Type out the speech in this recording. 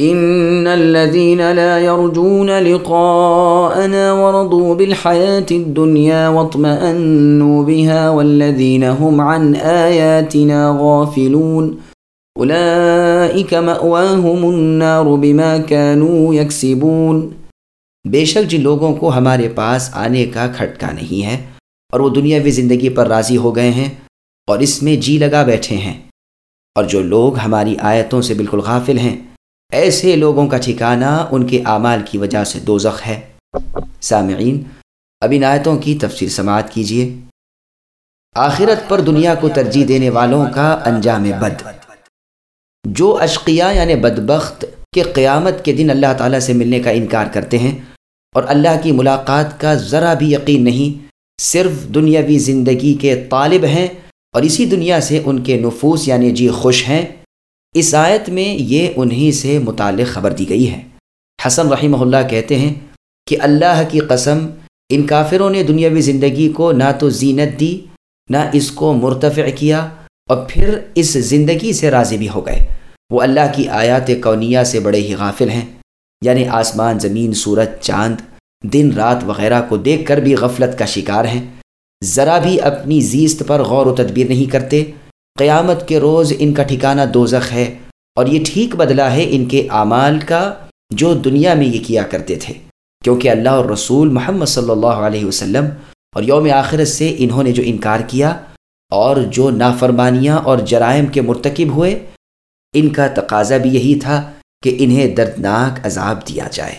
ان الذين لا يرجون لقاءنا ورضوا بالحياه الدنيا واطمأنوا بها والذين هم عن اياتنا غافلون اولئك مأواهم النار بما كانوا يكسبون۔ بے شک جن لوگوں کو ہمارے پاس آنے کا کھٹکا نہیں ہے اور وہ دنیاوی زندگی پر راضی ہو گئے ہیں اور اس میں جی لگا بیٹھے ہیں اور جو لوگ ہماری آیتوں سے بالکل غافل ہیں ایسے لوگوں کا ٹھکانہ ان کے اعمال کی وجہ سے دوزخ ہے۔ سامعین، اب ان آیتوں کی تفسیر سماعت کیجیے آخرت پر دنیا کو ترجیح دینے والوں کا انجام بد۔ جو اشقیہ یعنی بدبخت کے قیامت کے دن اللہ تعالیٰ سے ملنے کا انکار کرتے ہیں اور اللہ کی ملاقات کا ذرا بھی یقین نہیں، صرف دنیاوی زندگی کے طالب ہیں اور اسی دنیا سے ان کے نفوس یعنی جی خوش ہیں۔ اس آیت میں یہ انہی سے متعلق خبر دی گئی ہے۔ حسن رحمہ اللہ کہتے ہیں کہ اللہ کی قسم، ان کافروں نے دنیاوی زندگی کو نہ تو زینت دی، نہ اس کو مرتفع کیا اور پھر اس زندگی سے راضی بھی ہو گئے۔ وہ اللہ کی آیات کونیہ سے بڑے ہی غافل ہیں۔ یعنی آسمان، زمین، سورج، چاند، دن، رات وغیرہ کو دیکھ کر بھی غفلت کا شکار ہیں۔ ذرا بھی اپنی زیست پر غور و تدبیر نہیں کرتے۔ قیامت کے روز ان کا ٹھکانہ دوزخ ہے اور یہ ٹھیک بدلہ ہے ان کے اعمال کا جو دنیا میں یہ کیا کرتے تھے، کیونکہ اللہ اور رسول محمد صلی اللہ علیہ وسلم اور یوم آخرت سے انہوں نے جو انکار کیا اور جو نافرمانیاں اور جرائم کے مرتکب ہوئے، ان کا تقاضا بھی یہی تھا کہ انہیں دردناک عذاب دیا جائے۔